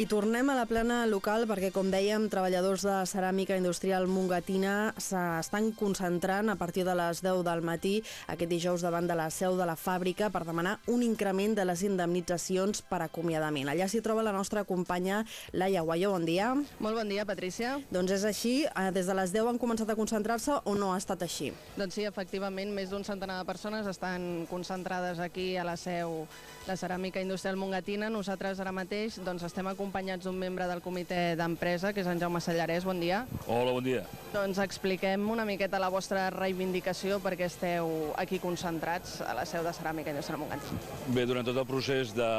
I tornem a la plana local perquè, com dèiem, treballadors de ceràmica industrial mongatina s'estan concentrant a partir de les 10 del matí aquest dijous davant de la seu de la fàbrica per demanar un increment de les indemnitzacions per acomiadament. Allà s'hi troba la nostra companya Laia Guaió. Bon dia. Molt bon dia, Patrícia. Doncs és així. Eh, des de les 10 han començat a concentrar-se o no ha estat així? Doncs sí, efectivament, més d'un centenar de persones estan concentrades aquí a la seu de ceràmica industrial mongatina. Nosaltres ara mateix doncs, estem acompanyant acompanyats d'un membre del comitè d'empresa, que és en Jaume Sallarès. Bon dia. Hola, bon dia. Doncs expliquem una miqueta la vostra reivindicació perquè esteu aquí concentrats a la seu de Ceràmica Industrial Montgans. Bé, durant tot el procés de,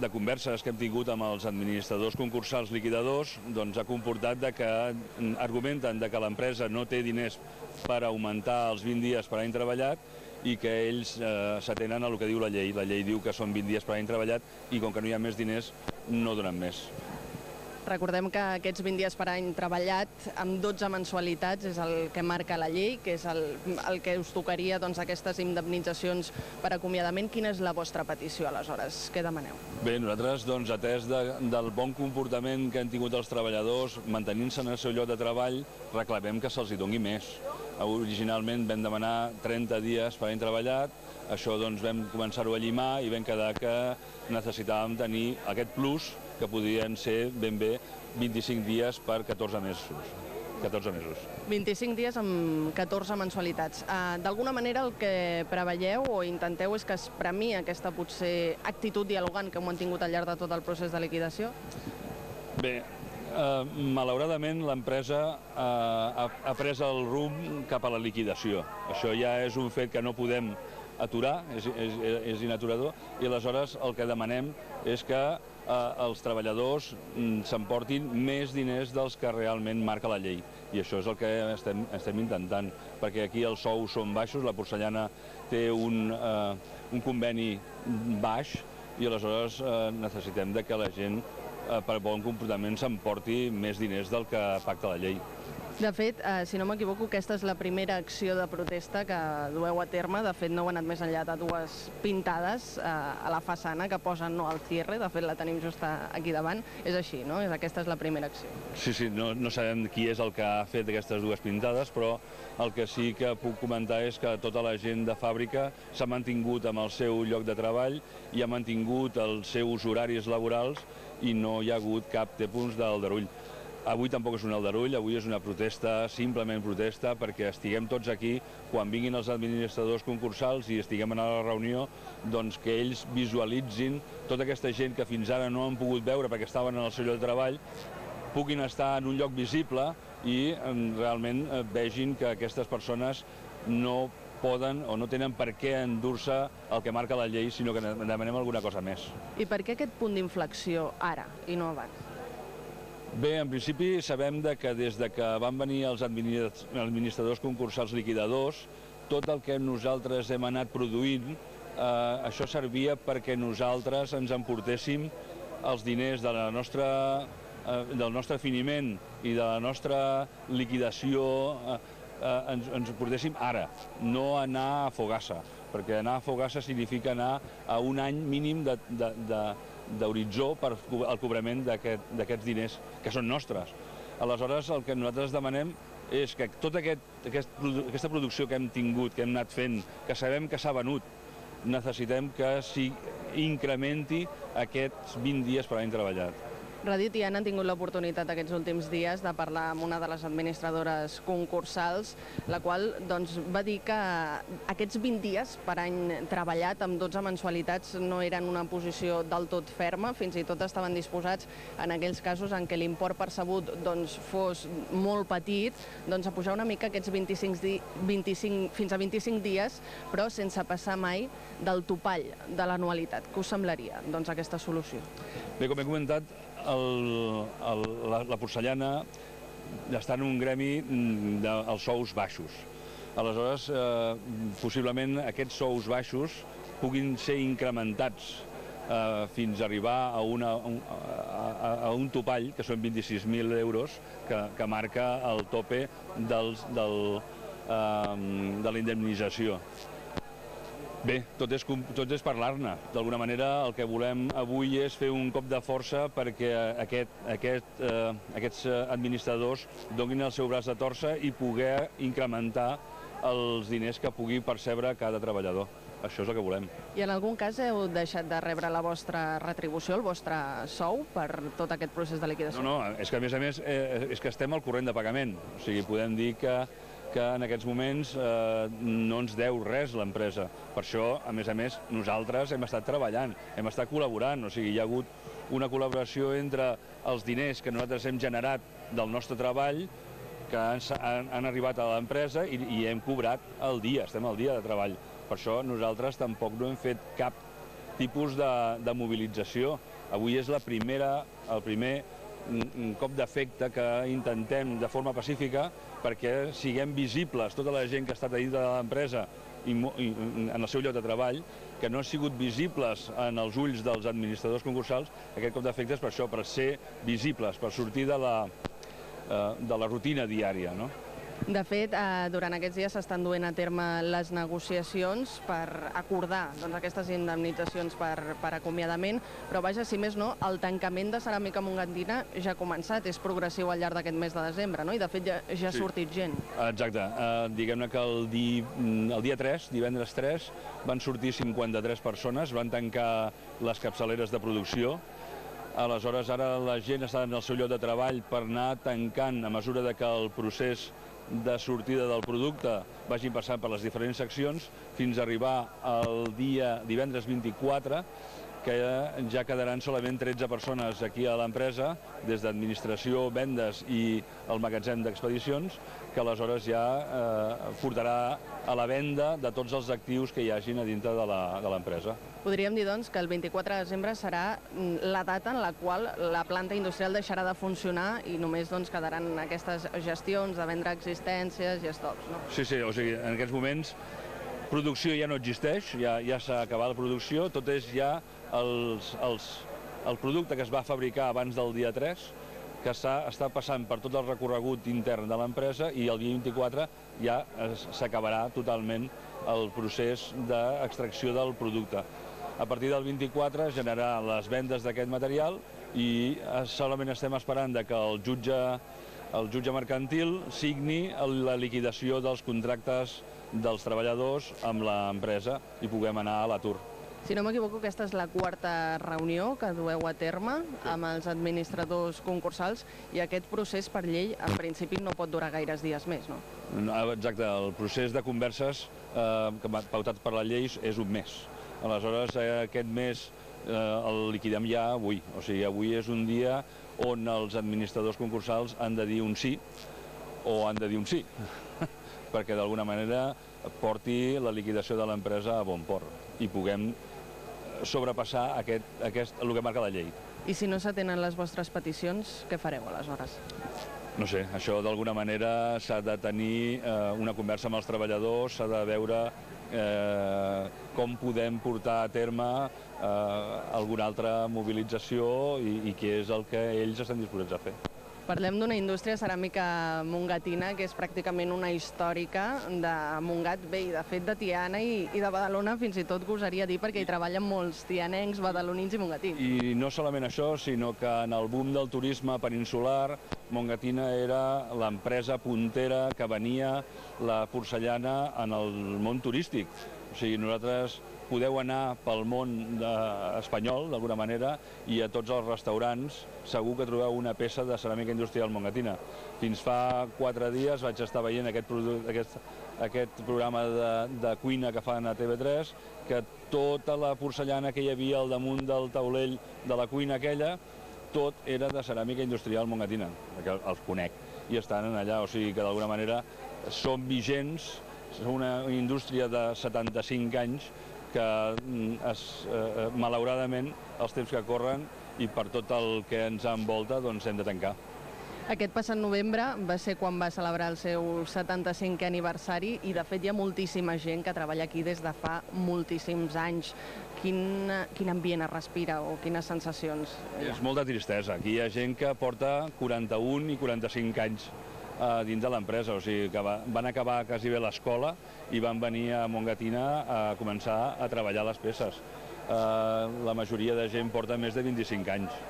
de converses que hem tingut amb els administradors concursals liquidadors, doncs ha comportat de que argumenten de que l'empresa no té diners per augmentar els 20 dies per any treballat i que ells eh, s'atenen a el que diu la llei. La llei diu que són 20 dies per any treballat i com que no hi ha més diners no donen més. Recordem que aquests 20 dies per any treballat amb 12 mensualitats és el que marca la llei, que és el, el que us tocaria doncs, aquestes indemnitzacions per acomiadament. Quina és la vostra petició, aleshores? Què demaneu? Bé, nosaltres, doncs, atès de, del bon comportament que han tingut els treballadors, mantenint-se en el seu lloc de treball, reclamem que se'ls doni més. Originalment vam demanar 30 dies per any treballat, això doncs vam començar-ho a llimar i vam quedar que necessitàvem tenir aquest plus que podien ser ben bé 25 dies per 14 mesos. 14 mesos. 25 dies amb 14 mensualitats. Uh, D'alguna manera el que preveieu o intenteu és que es premi aquesta potser actitud dialogant que heu mantingut al llarg de tot el procés de liquidació? Bé, Uh, malauradament l'empresa uh, ha, ha pres el rumb cap a la liquidació. Això ja és un fet que no podem aturar, és, és, és inaturador, i aleshores el que demanem és que eh, els treballadors mm, s'emportin més diners dels que realment marca la llei. I això és el que estem, estem intentant, perquè aquí els sous són baixos, la porcellana té un, eh, un conveni baix, i aleshores eh, necessitem de que la gent eh, per bon comportament s'emporti més diners del que pacta la llei. De fet, eh, si no m'equivoco, aquesta és la primera acció de protesta que dueu a terme. De fet, no heu anat més enllà de dues pintades eh, a la façana que posen no al cierre. De fet, la tenim just aquí davant. És així, no? És, aquesta és la primera acció. Sí, sí, no, no sabem qui és el que ha fet aquestes dues pintades, però el que sí que puc comentar és que tota la gent de fàbrica s'ha mantingut amb el seu lloc de treball i ha mantingut els seus horaris laborals i no hi ha hagut cap tipus d'aldarull. Avui tampoc és un aldarull, avui és una protesta, simplement protesta, perquè estiguem tots aquí, quan vinguin els administradors concursals i estiguem a la reunió, doncs que ells visualitzin tota aquesta gent que fins ara no han pogut veure perquè estaven en el seu lloc de treball, puguin estar en un lloc visible i realment eh, vegin que aquestes persones no poden o no tenen per què endur-se el que marca la llei, sinó que demanem alguna cosa més. I per què aquest punt d'inflexió ara i no abans? Bé, en principi sabem de que des de que van venir els administradors concursals liquidadors, tot el que nosaltres hem anat produint, eh, això servia perquè nosaltres ens emportéssim els diners de la nostra, eh, del nostre finiment i de la nostra liquidació eh, eh, ens, ens portéssim ara, no anar a Fogassa, perquè anar a Fogassa significa anar a un any mínim de, de, de, d'horitzó per al cobrament d'aquests aquest, diners que són nostres. Aleshores, el que nosaltres demanem és que tota aquest, aquest, aquesta producció que hem tingut, que hem anat fent, que sabem que s'ha venut, necessitem que s'hi incrementi aquests 20 dies per any treballat. Radit i Anna han tingut l'oportunitat aquests últims dies de parlar amb una de les administradores concursals, la qual doncs, va dir que aquests 20 dies per any treballat amb 12 mensualitats no eren una posició del tot ferma, fins i tot estaven disposats en aquells casos en què l'import percebut doncs, fos molt petit, doncs, a pujar una mica aquests 25, di 25, fins a 25 dies, però sense passar mai del topall de l'anualitat. Què us semblaria doncs, aquesta solució? Bé, com he comentat, el, el, la, la porcellana està en un gremi mm, dels sous baixos. Aleshores, eh, possiblement aquests sous baixos puguin ser incrementats eh, fins a arribar a, una, a, a, un topall, que són 26.000 euros, que, que marca el tope dels, del, eh, de la indemnització. Bé, tot és, tot és parlar-ne. D'alguna manera el que volem avui és fer un cop de força perquè aquest, aquest, eh, aquests administradors donin el seu braç de torça i poder incrementar els diners que pugui percebre cada treballador. Això és el que volem. I en algun cas heu deixat de rebre la vostra retribució, el vostre sou, per tot aquest procés de liquidació? No, no, és que a més a més eh, és que estem al corrent de pagament. O sigui, podem dir que que en aquests moments eh, no ens deu res l'empresa. Per això, a més a més, nosaltres hem estat treballant, hem estat col·laborant, o sigui, hi ha hagut una col·laboració entre els diners que nosaltres hem generat del nostre treball que han, han, han arribat a l'empresa i, i hem cobrat el dia, estem al dia de treball. Per això nosaltres tampoc no hem fet cap tipus de, de mobilització. Avui és la primera, el primer un cop d'efecte que intentem de forma pacífica perquè siguem visibles, tota la gent que ha estat dintre de l'empresa i en el seu lloc de treball, que no han sigut visibles en els ulls dels administradors concursals, aquest cop d'efecte és per això, per ser visibles, per sortir de la, eh, de la rutina diària. No? De fet, eh, durant aquests dies s'estan duent a terme les negociacions per acordar doncs, aquestes indemnitzacions per, per acomiadament, però vaja, si més no, el tancament de Ceràmica Montgatina ja ha començat, és progressiu al llarg d'aquest mes de desembre, no? i de fet ja, ja ha sí. sortit gent. Exacte, uh, diguem-ne que el, di, el dia 3, divendres 3, van sortir 53 persones, van tancar les capçaleres de producció, Aleshores, ara la gent està en el seu lloc de treball per anar tancant a mesura de que el procés de sortida del producte vagin passant per les diferents seccions fins a arribar al dia divendres 24 que ja quedaran solament 13 persones aquí a l'empresa, des d'administració, vendes i el magatzem d'expedicions, que aleshores ja eh, portarà a la venda de tots els actius que hi hagin a dintre de l'empresa. Podríem dir, doncs, que el 24 de desembre serà mm, la data en la qual la planta industrial deixarà de funcionar i només doncs, quedaran aquestes gestions de vendre existències i estocs, no? Sí, sí, o sigui, en aquests moments producció ja no existeix, ja, ja s'ha acabat la producció, tot és ja els, els, el producte que es va fabricar abans del dia 3, que està, passant per tot el recorregut intern de l'empresa i el dia 24 ja s'acabarà totalment el procés d'extracció del producte a partir del 24 generar les vendes d'aquest material i eh, solament estem esperant que el jutge, el jutge mercantil signi la liquidació dels contractes dels treballadors amb l'empresa i puguem anar a l'atur. Si no m'equivoco, aquesta és la quarta reunió que dueu a terme amb els administradors concursals i aquest procés per llei en principi no pot durar gaires dies més, no? Exacte, el procés de converses eh, pautat per la llei és un mes. Aleshores, eh, aquest mes eh, el liquidem ja avui. O sigui, avui és un dia on els administradors concursals han de dir un sí o han de dir un sí, perquè d'alguna manera porti la liquidació de l'empresa a bon port i puguem sobrepassar aquest, aquest, el que marca la llei. I si no s'atenen les vostres peticions, què fareu aleshores? No sé, això d'alguna manera s'ha de tenir eh, una conversa amb els treballadors, s'ha de veure eh, com podem portar a terme eh, alguna altra mobilització i, i què és el que ells estan disposats a fer. Parlem d'una indústria ceràmica mongatina que és pràcticament una històrica de Mongat, bé, i de fet de Tiana i, i de Badalona fins i tot gosaria dir perquè hi treballen molts tianencs, badalonins i mongatins. I no solament això, sinó que en el boom del turisme peninsular, Mongatina era l'empresa puntera que venia la porcellana en el món turístic. O sigui, nosaltres podeu anar pel món de, espanyol, d'alguna manera, i a tots els restaurants segur que trobeu una peça de ceràmica industrial mongatina. Fins fa quatre dies vaig estar veient aquest, aquest, aquest programa de, de cuina que fan a TV3, que tota la porcellana que hi havia al damunt del taulell de la cuina aquella, tot era de ceràmica industrial mongatina, que els conec, i estan allà, o sigui que d'alguna manera són vigents, és una indústria de 75 anys que mm, es, eh, eh, malauradament els temps que corren i per tot el que ens envolta doncs hem de tancar. Aquest passat novembre va ser quan va celebrar el seu 75è aniversari i de fet hi ha moltíssima gent que treballa aquí des de fa moltíssims anys. Quin, quin ambient es respira o quines sensacions? És molta tristesa. Aquí hi ha gent que porta 41 i 45 anys eh, dins de l'empresa, o sigui que va, van acabar quasi bé l'escola i van venir a Montgatina a començar a treballar les peces. Eh, la majoria de gent porta més de 25 anys.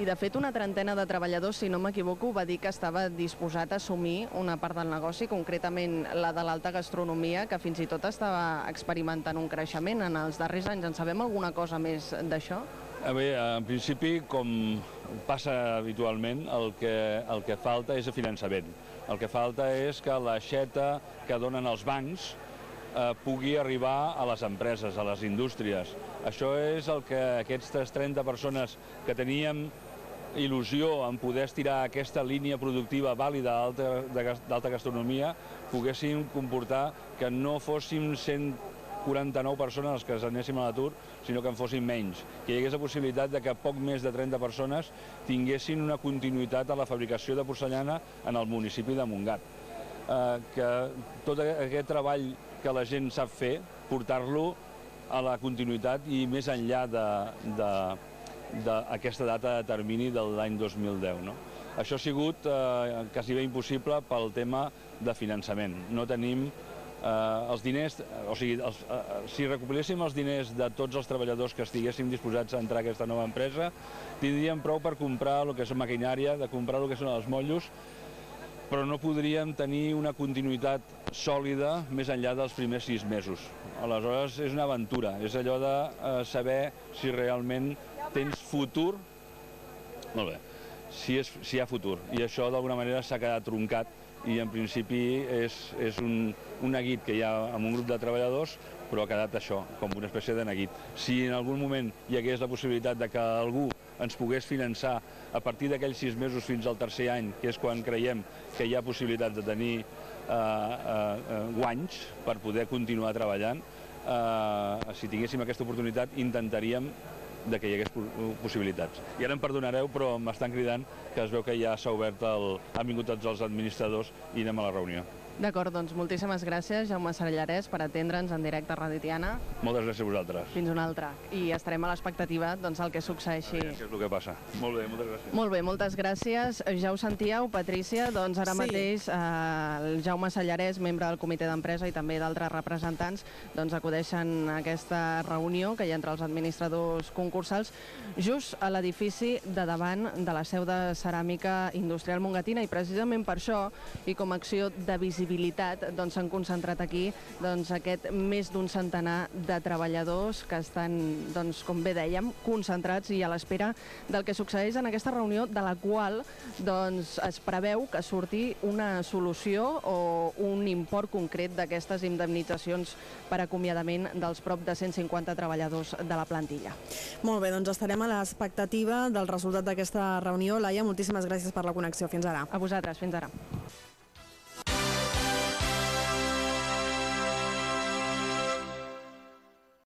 I de fet una trentena de treballadors, si no m'equivoco, va dir que estava disposat a assumir una part del negoci, concretament la de l'alta gastronomia, que fins i tot estava experimentant un creixement en els darrers anys. En sabem alguna cosa més d'això? A bé, en principi, com passa habitualment, el que, el que falta és el finançament. El que falta és que l'aixeta que donen els bancs eh, pugui arribar a les empreses, a les indústries. Això és el que aquestes 30 persones que teníem il·lusió en poder estirar aquesta línia productiva vàlida d'alta gastronomia poguéssim comportar que no fóssim 149 persones que anéssim a l'atur, sinó que en fossin menys. Que hi hagués la possibilitat de que poc més de 30 persones tinguessin una continuïtat a la fabricació de porcellana en el municipi de Montgat. Eh, que tot aquest treball que la gent sap fer, portar-lo a la continuïtat i més enllà d'aquesta data de termini de l'any 2010. No? Això ha sigut eh, quasi bé impossible pel tema de finançament. No tenim eh, els diners, o sigui, els, eh, si recopiléssim els diners de tots els treballadors que estiguéssim disposats a entrar a aquesta nova empresa, tindríem prou per comprar el que és maquinària, de comprar el que són els motllos, però no podríem tenir una continuïtat sòlida més enllà dels primers sis mesos. Aleshores, és una aventura, és allò de eh, saber si realment tens futur, molt bé, si, és, si hi ha futur. I això d'alguna manera s'ha quedat truncat i en principi és, és un, un neguit que hi ha amb un grup de treballadors, però ha quedat això, com una espècie de neguit. Si en algun moment hi hagués la possibilitat de que algú ens pogués finançar a partir d'aquells sis mesos fins al tercer any, que és quan creiem que hi ha possibilitat de tenir eh, eh, eh guanys per poder continuar treballant, eh, si tinguéssim aquesta oportunitat intentaríem de que hi hagués possibilitats. I ara em perdonareu, però m'estan cridant que es veu que ja s'ha obert el... han vingut tots els administradors i anem a la reunió. D'acord, doncs moltíssimes gràcies, Jaume Sarallarès, per atendre'ns en directe a Radio Tiana. Moltes gràcies a vosaltres. Fins una altra. I estarem a l'expectativa doncs, el que succeeixi. Gràcies, el que passa. Molt bé, moltes gràcies. Molt bé, moltes gràcies. Ja ho sentíeu, Patrícia, doncs ara sí. mateix eh, el Jaume Sallarès, membre del comitè d'empresa i també d'altres representants, doncs acudeixen a aquesta reunió que hi ha entre els administradors concursals just a l'edifici de davant de la seu de Ceràmica Industrial Mongatina i precisament per això i com a acció de visibilitat visibilitat doncs, s'han doncs, concentrat aquí doncs, aquest més d'un centenar de treballadors que estan, doncs, com bé dèiem, concentrats i a l'espera del que succeeix en aquesta reunió, de la qual doncs, es preveu que surti una solució o un import concret d'aquestes indemnitzacions per acomiadament dels prop de 150 treballadors de la plantilla. Molt bé, doncs estarem a l'expectativa del resultat d'aquesta reunió. Laia, moltíssimes gràcies per la connexió. Fins ara. A vosaltres, fins ara.